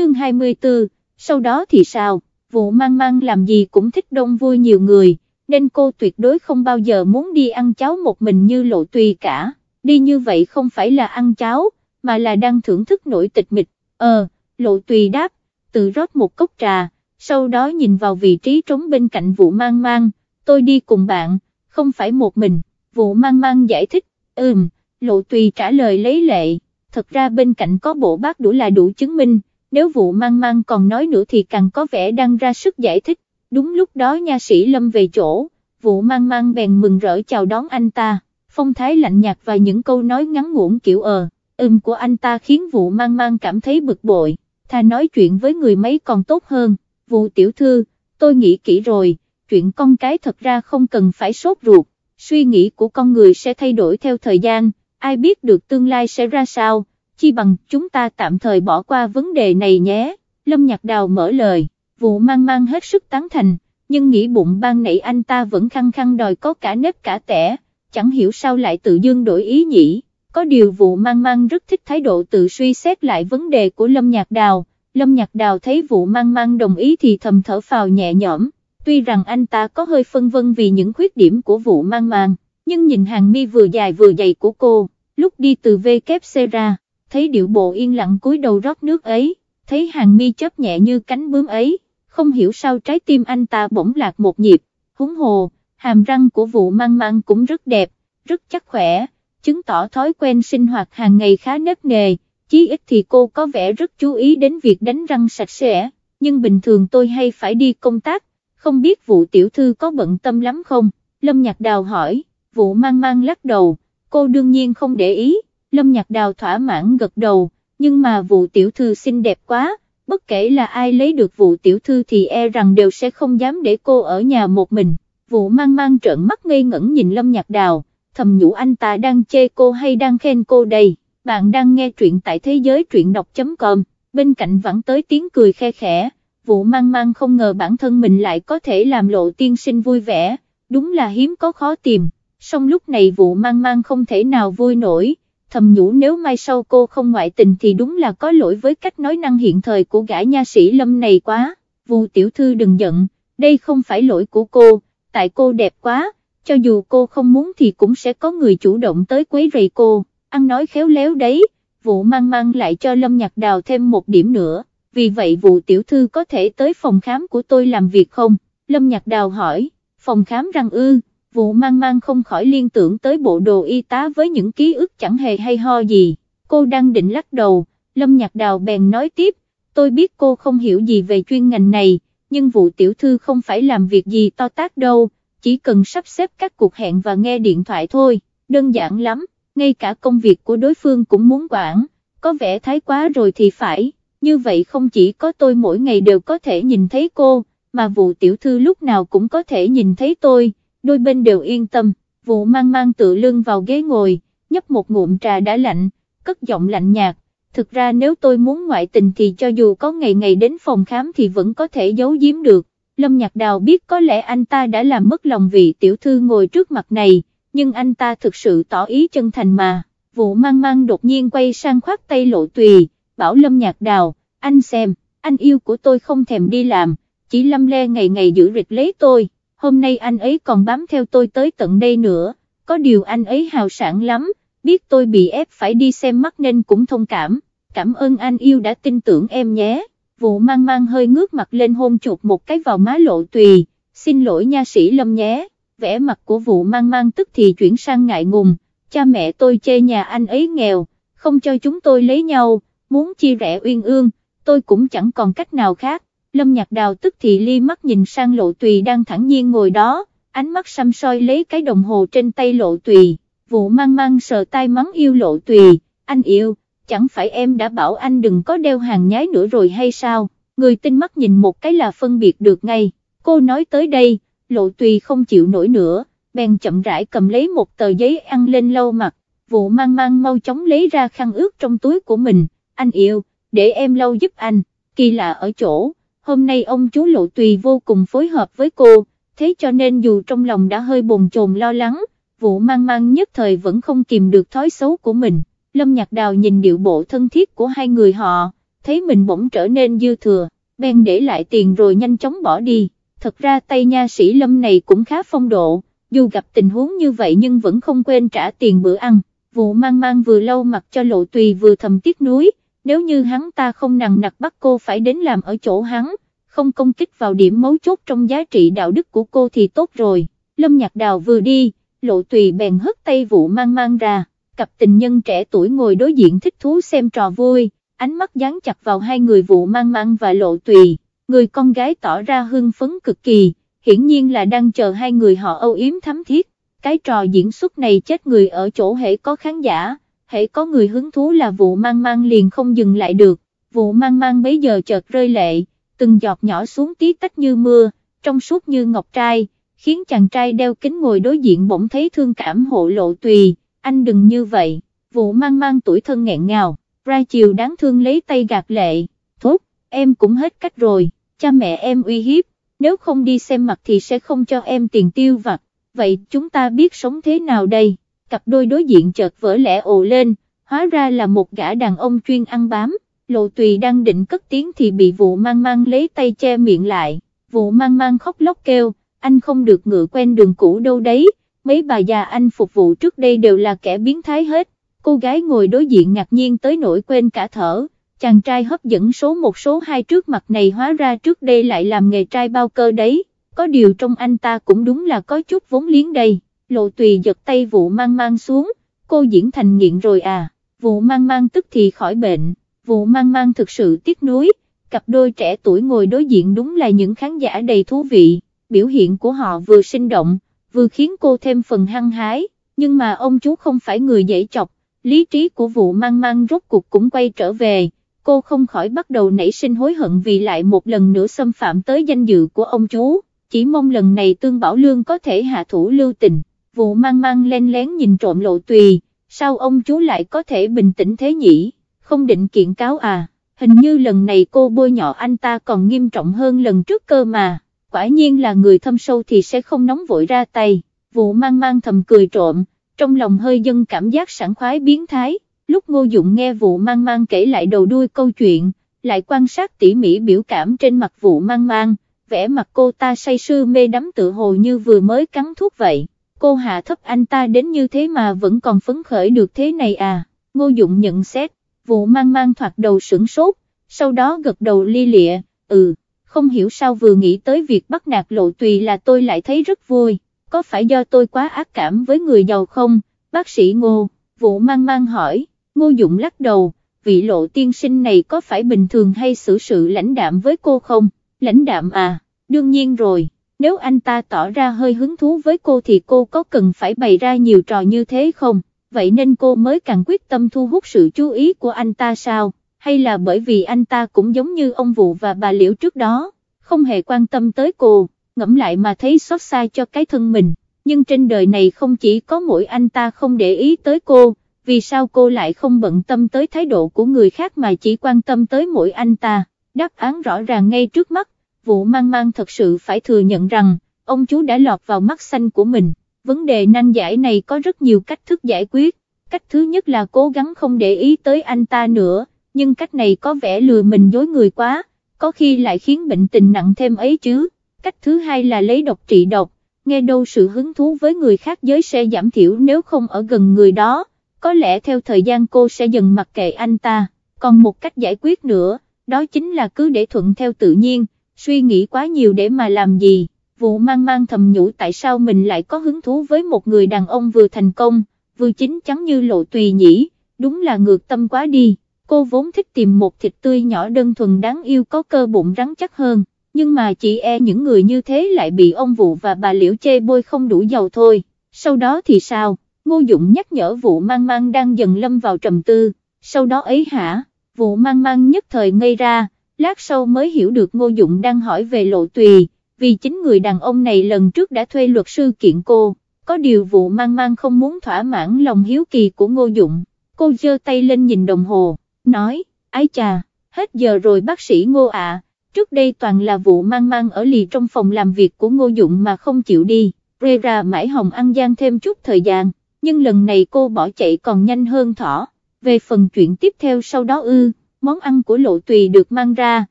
chương 24, sau đó thì sao, vụ mang mang làm gì cũng thích đông vui nhiều người, nên cô tuyệt đối không bao giờ muốn đi ăn cháo một mình như lộ tùy cả, đi như vậy không phải là ăn cháo, mà là đang thưởng thức nổi tịch mịch, ờ, lộ tùy đáp, tự rót một cốc trà, sau đó nhìn vào vị trí trống bên cạnh vụ mang mang, tôi đi cùng bạn, không phải một mình, vụ mang mang giải thích, ừm, lộ tùy trả lời lấy lệ, thật ra bên cạnh có bộ bát đủ là đủ chứng minh, nếu vụ mang mang còn nói nữa thì càng có vẻ đang ra sức giải thích, đúng lúc đó nha sĩ lâm về chỗ, vụ mang mang bèn mừng rỡ chào đón anh ta, phong thái lạnh nhạt và những câu nói ngắn ngủn kiểu ờ, ừm của anh ta khiến vụ mang mang cảm thấy bực bội, thà nói chuyện với người mấy còn tốt hơn, vụ tiểu thư, tôi nghĩ kỹ rồi, chuyện con cái thật ra không cần phải sốt ruột, suy nghĩ của con người sẽ thay đổi theo thời gian, ai biết được tương lai sẽ ra sao, chi bằng chúng ta tạm thời bỏ qua vấn đề này nhé, Lâm Nhạc Đào mở lời, vụ mang mang hết sức tán thành, nhưng nghĩ bụng ban nãy anh ta vẫn khăng khăng đòi có cả nếp cả tẻ, chẳng hiểu sao lại tự dưng đổi ý nhỉ, có điều vụ mang mang rất thích thái độ tự suy xét lại vấn đề của Lâm Nhạc Đào, Lâm Nhạc Đào thấy vụ mang mang đồng ý thì thầm thở phào nhẹ nhõm, tuy rằng anh ta có hơi phân vân vì những khuyết điểm của vụ mang mang, nhưng nhìn hàng mi vừa dài vừa dày của cô, lúc đi từ VKC ra, thấy điệu bộ yên lặng cúi đầu rót nước ấy, thấy hàng mi chớp nhẹ như cánh bướm ấy, không hiểu sao trái tim anh ta bỗng lạc một nhịp, húng hồ, hàm răng của vụ mang mang cũng rất đẹp, rất chắc khỏe, chứng tỏ thói quen sinh hoạt hàng ngày khá nếp nề, chí ít thì cô có vẻ rất chú ý đến việc đánh răng sạch sẽ, nhưng bình thường tôi hay phải đi công tác, không biết vụ tiểu thư có bận tâm lắm không, Lâm Nhạc Đào hỏi, vụ mang mang lắc đầu, cô đương nhiên không để ý, Lâm Nhạc Đào thỏa mãn gật đầu, nhưng mà vụ tiểu thư xinh đẹp quá, bất kể là ai lấy được vụ tiểu thư thì e rằng đều sẽ không dám để cô ở nhà một mình, vụ mang mang trợn mắt ngây ngẩn nhìn Lâm Nhạc Đào, thầm nhủ anh ta đang chê cô hay đang khen cô đây, bạn đang nghe truyện tại thế giới truyện đọc.com, bên cạnh vẫn tới tiếng cười khe khẽ, vụ mang mang không ngờ bản thân mình lại có thể làm lộ tiên sinh vui vẻ, đúng là hiếm có khó tìm, song lúc này vụ mang mang không thể nào vui nổi thầm nhủ nếu mai sau cô không ngoại tình thì đúng là có lỗi với cách nói năng hiện thời của gã nha sĩ lâm này quá, Vu tiểu thư đừng giận, đây không phải lỗi của cô, tại cô đẹp quá, cho dù cô không muốn thì cũng sẽ có người chủ động tới quấy rầy cô, ăn nói khéo léo đấy, vụ mang mang lại cho Lâm Nhạc Đào thêm một điểm nữa, vì vậy vụ tiểu thư có thể tới phòng khám của tôi làm việc không? Lâm Nhạc Đào hỏi, phòng khám răng ư, vụ mang mang không khỏi liên tưởng tới bộ đồ y tá với những ký ức chẳng hề hay ho gì, cô đang định lắc đầu, Lâm Nhạc Đào bèn nói tiếp, tôi biết cô không hiểu gì về chuyên ngành này, nhưng vụ tiểu thư không phải làm việc gì to tác đâu, chỉ cần sắp xếp các cuộc hẹn và nghe điện thoại thôi, đơn giản lắm, ngay cả công việc của đối phương cũng muốn quản, có vẻ thái quá rồi thì phải, như vậy không chỉ có tôi mỗi ngày đều có thể nhìn thấy cô, mà vụ tiểu thư lúc nào cũng có thể nhìn thấy tôi đôi bên đều yên tâm, vụ mang mang tự lưng vào ghế ngồi, nhấp một ngụm trà đã lạnh, cất giọng lạnh nhạt, thực ra nếu tôi muốn ngoại tình thì cho dù có ngày ngày đến phòng khám thì vẫn có thể giấu giếm được, Lâm Nhạc Đào biết có lẽ anh ta đã làm mất lòng vị tiểu thư ngồi trước mặt này, nhưng anh ta thực sự tỏ ý chân thành mà, vụ mang mang đột nhiên quay sang khoát tay lộ tùy, bảo Lâm Nhạc Đào, anh xem, anh yêu của tôi không thèm đi làm, chỉ lâm le ngày ngày giữ rịch lấy tôi hôm nay anh ấy còn bám theo tôi tới tận đây nữa, có điều anh ấy hào sản lắm, biết tôi bị ép phải đi xem mắt nên cũng thông cảm, cảm ơn anh yêu đã tin tưởng em nhé, vụ mang mang hơi ngước mặt lên hôn chuột một cái vào má lộ tùy, xin lỗi nha sĩ lâm nhé, vẻ mặt của vụ mang mang tức thì chuyển sang ngại ngùng, cha mẹ tôi chê nhà anh ấy nghèo, không cho chúng tôi lấy nhau, muốn chia rẽ uyên ương, tôi cũng chẳng còn cách nào khác, Lâm Nhạc Đào tức thì ly mắt nhìn sang lộ tùy đang thẳng nhiên ngồi đó, ánh mắt xăm soi lấy cái đồng hồ trên tay lộ tùy, vụ mang mang sờ tay mắng yêu lộ tùy, anh yêu, chẳng phải em đã bảo anh đừng có đeo hàng nhái nữa rồi hay sao, người tinh mắt nhìn một cái là phân biệt được ngay, cô nói tới đây, lộ tùy không chịu nổi nữa, bèn chậm rãi cầm lấy một tờ giấy ăn lên lâu mặt, vụ mang mang mau chóng lấy ra khăn ướt trong túi của mình, anh yêu, để em lau giúp anh, kỳ lạ ở chỗ hôm nay ông chú Lộ Tùy vô cùng phối hợp với cô, thế cho nên dù trong lòng đã hơi bồn chồn lo lắng, vụ mang mang nhất thời vẫn không kìm được thói xấu của mình. Lâm Nhạc Đào nhìn điệu bộ thân thiết của hai người họ, thấy mình bỗng trở nên dư thừa, bèn để lại tiền rồi nhanh chóng bỏ đi, thật ra tay nha sĩ lâm này cũng khá phong độ, dù gặp tình huống như vậy nhưng vẫn không quên trả tiền bữa ăn, vụ mang mang vừa lâu mặc cho lộ tùy vừa thầm tiếc nuối, nếu như hắn ta không nặng nặc bắt cô phải đến làm ở chỗ hắn, không công kích vào điểm mấu chốt trong giá trị đạo đức của cô thì tốt rồi, lâm nhạc đào vừa đi, lộ tùy bèn hất tay vụ mang mang ra, cặp tình nhân trẻ tuổi ngồi đối diện thích thú xem trò vui, ánh mắt dán chặt vào hai người vụ mang mang và lộ tùy, người con gái tỏ ra hưng phấn cực kỳ, hiển nhiên là đang chờ hai người họ âu yếm thắm thiết, cái trò diễn xuất này chết người ở chỗ hệ có khán giả, hễ có người hứng thú là vụ mang mang liền không dừng lại được, vụ mang mang bấy giờ chợt rơi lệ, từng giọt nhỏ xuống tí tách như mưa, trong suốt như ngọc trai, khiến chàng trai đeo kính ngồi đối diện bỗng thấy thương cảm hộ lộ tùy, anh đừng như vậy, vụ mang mang tuổi thân nghẹn ngào, ra chiều đáng thương lấy tay gạt lệ, thốt, em cũng hết cách rồi, cha mẹ em uy hiếp, nếu không đi xem mặt thì sẽ không cho em tiền tiêu vặt, vậy chúng ta biết sống thế nào đây, cặp đôi đối diện chợt vỡ lẽ ồ lên, hóa ra là một gã đàn ông chuyên ăn bám, lộ tùy đang định cất tiếng thì bị vụ mang mang lấy tay che miệng lại, vụ mang mang khóc lóc kêu, anh không được ngựa quen đường cũ đâu đấy, mấy bà già anh phục vụ trước đây đều là kẻ biến thái hết, cô gái ngồi đối diện ngạc nhiên tới nỗi quên cả thở, chàng trai hấp dẫn số một số hai trước mặt này hóa ra trước đây lại làm nghề trai bao cơ đấy, có điều trong anh ta cũng đúng là có chút vốn liếng đây, lộ tùy giật tay vụ mang mang xuống, cô diễn thành nghiện rồi à, vụ mang mang tức thì khỏi bệnh, vụ mang mang thực sự tiếc nuối, cặp đôi trẻ tuổi ngồi đối diện đúng là những khán giả đầy thú vị, biểu hiện của họ vừa sinh động, vừa khiến cô thêm phần hăng hái, nhưng mà ông chú không phải người dễ chọc, lý trí của vụ mang mang rốt cuộc cũng quay trở về, cô không khỏi bắt đầu nảy sinh hối hận vì lại một lần nữa xâm phạm tới danh dự của ông chú, chỉ mong lần này Tương Bảo Lương có thể hạ thủ lưu tình, vụ mang mang len lén nhìn trộm lộ tùy, sao ông chú lại có thể bình tĩnh thế nhỉ, không định kiện cáo à, hình như lần này cô bôi nhọ anh ta còn nghiêm trọng hơn lần trước cơ mà. Quả nhiên là người thâm sâu thì sẽ không nóng vội ra tay, vụ mang mang thầm cười trộm, trong lòng hơi dâng cảm giác sảng khoái biến thái, lúc ngô dụng nghe vụ mang mang kể lại đầu đuôi câu chuyện, lại quan sát tỉ mỉ biểu cảm trên mặt vụ mang mang, vẻ mặt cô ta say sưa mê đắm tự hồ như vừa mới cắn thuốc vậy, cô hạ thấp anh ta đến như thế mà vẫn còn phấn khởi được thế này à, ngô dụng nhận xét, vụ mang mang thoạt đầu sửng sốt, sau đó gật đầu li lịa, ừ không hiểu sao vừa nghĩ tới việc bắt nạt lộ tùy là tôi lại thấy rất vui, có phải do tôi quá ác cảm với người giàu không, bác sĩ ngô, vụ mang mang hỏi, ngô dụng lắc đầu, vị lộ tiên sinh này có phải bình thường hay xử sự lãnh đạm với cô không, lãnh đạm à, đương nhiên rồi, nếu anh ta tỏ ra hơi hứng thú với cô thì cô có cần phải bày ra nhiều trò như thế không, vậy nên cô mới càng quyết tâm thu hút sự chú ý của anh ta sao? hay là bởi vì anh ta cũng giống như ông Vụ và bà Liễu trước đó, không hề quan tâm tới cô, ngẫm lại mà thấy xót xa cho cái thân mình, nhưng trên đời này không chỉ có mỗi anh ta không để ý tới cô, vì sao cô lại không bận tâm tới thái độ của người khác mà chỉ quan tâm tới mỗi anh ta, đáp án rõ ràng ngay trước mắt, vụ mang mang thật sự phải thừa nhận rằng, ông chú đã lọt vào mắt xanh của mình, vấn đề nan giải này có rất nhiều cách thức giải quyết, cách thứ nhất là cố gắng không để ý tới anh ta nữa, nhưng cách này có vẻ lừa mình dối người quá, có khi lại khiến bệnh tình nặng thêm ấy chứ. Cách thứ hai là lấy độc trị độc, nghe đâu sự hứng thú với người khác giới sẽ giảm thiểu nếu không ở gần người đó, có lẽ theo thời gian cô sẽ dần mặc kệ anh ta, còn một cách giải quyết nữa, đó chính là cứ để thuận theo tự nhiên, suy nghĩ quá nhiều để mà làm gì, vụ mang mang thầm nhủ tại sao mình lại có hứng thú với một người đàn ông vừa thành công, vừa chính chắn như lộ tùy nhỉ, đúng là ngược tâm quá đi. Cô vốn thích tìm một thịt tươi nhỏ đơn thuần đáng yêu có cơ bụng rắn chắc hơn, nhưng mà chị e những người như thế lại bị ông Vụ và bà Liễu chê bôi không đủ giàu thôi, sau đó thì sao, Ngô Dụng nhắc nhở Vụ mang mang đang dần lâm vào trầm tư, sau đó ấy hả, Vụ mang mang nhất thời ngây ra, lát sau mới hiểu được Ngô Dụng đang hỏi về lộ tùy, vì chính người đàn ông này lần trước đã thuê luật sư kiện cô, có điều Vụ mang mang không muốn thỏa mãn lòng hiếu kỳ của Ngô Dụng, cô giơ tay lên nhìn đồng hồ nói, ái chà, hết giờ rồi bác sĩ ngô ạ, trước đây toàn là vụ mang mang ở lì trong phòng làm việc của ngô dụng mà không chịu đi, rê ra mãi hồng ăn gian thêm chút thời gian, nhưng lần này cô bỏ chạy còn nhanh hơn thỏ, về phần chuyện tiếp theo sau đó ư, món ăn của lộ tùy được mang ra,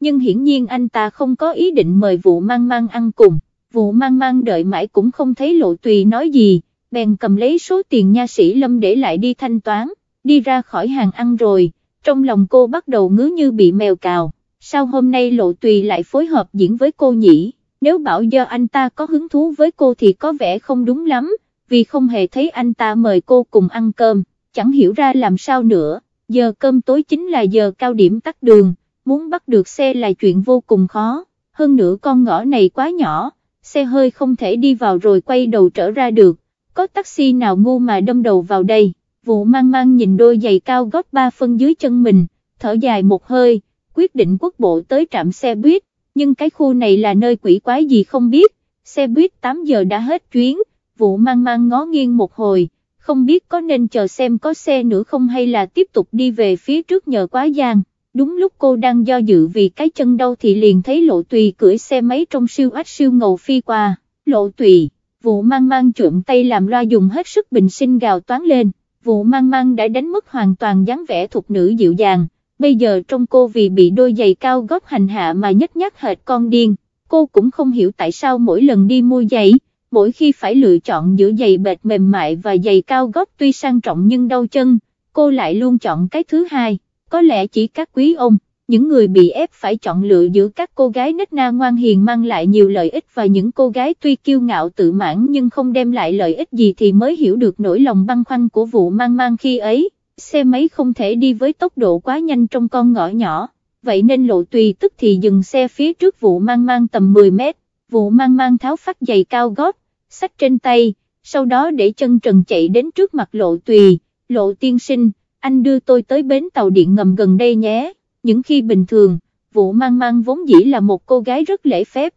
nhưng hiển nhiên anh ta không có ý định mời vụ mang mang ăn cùng, vụ mang mang đợi mãi cũng không thấy lộ tùy nói gì, bèn cầm lấy số tiền nha sĩ lâm để lại đi thanh toán, đi ra khỏi hàng ăn rồi, trong lòng cô bắt đầu ngứa như bị mèo cào, sao hôm nay lộ tùy lại phối hợp diễn với cô nhỉ, nếu bảo do anh ta có hứng thú với cô thì có vẻ không đúng lắm, vì không hề thấy anh ta mời cô cùng ăn cơm, chẳng hiểu ra làm sao nữa, giờ cơm tối chính là giờ cao điểm tắt đường, muốn bắt được xe là chuyện vô cùng khó, hơn nữa con ngõ này quá nhỏ, xe hơi không thể đi vào rồi quay đầu trở ra được, có taxi nào ngu mà đâm đầu vào đây, vụ mang mang nhìn đôi giày cao gót ba phân dưới chân mình, thở dài một hơi, quyết định quốc bộ tới trạm xe buýt, nhưng cái khu này là nơi quỷ quái gì không biết, xe buýt 8 giờ đã hết chuyến, vụ mang mang ngó nghiêng một hồi, không biết có nên chờ xem có xe nữa không hay là tiếp tục đi về phía trước nhờ quá giang. Đúng lúc cô đang do dự vì cái chân đau thì liền thấy lộ tùy cưỡi xe máy trong siêu ách siêu ngầu phi qua, lộ tùy, vụ mang mang trượm tay làm loa dùng hết sức bình sinh gào toán lên, vụ mang mang đã đánh mất hoàn toàn dáng vẻ thuộc nữ dịu dàng, bây giờ trong cô vì bị đôi giày cao gót hành hạ mà nhất nhác hệt con điên, cô cũng không hiểu tại sao mỗi lần đi mua giày, mỗi khi phải lựa chọn giữa giày bệt mềm mại và giày cao gót tuy sang trọng nhưng đau chân, cô lại luôn chọn cái thứ hai, có lẽ chỉ các quý ông, những người bị ép phải chọn lựa giữa các cô gái nết na ngoan hiền mang lại nhiều lợi ích và những cô gái tuy kiêu ngạo tự mãn nhưng không đem lại lợi ích gì thì mới hiểu được nỗi lòng băn khoăn của vụ mang mang khi ấy, xe máy không thể đi với tốc độ quá nhanh trong con ngõ nhỏ, vậy nên lộ tùy tức thì dừng xe phía trước vụ mang mang tầm 10 mét, vụ mang mang tháo phát giày cao gót, sách trên tay, sau đó để chân trần chạy đến trước mặt lộ tùy, lộ tiên sinh, anh đưa tôi tới bến tàu điện ngầm gần đây nhé, những khi bình thường, vụ mang mang vốn dĩ là một cô gái rất lễ phép,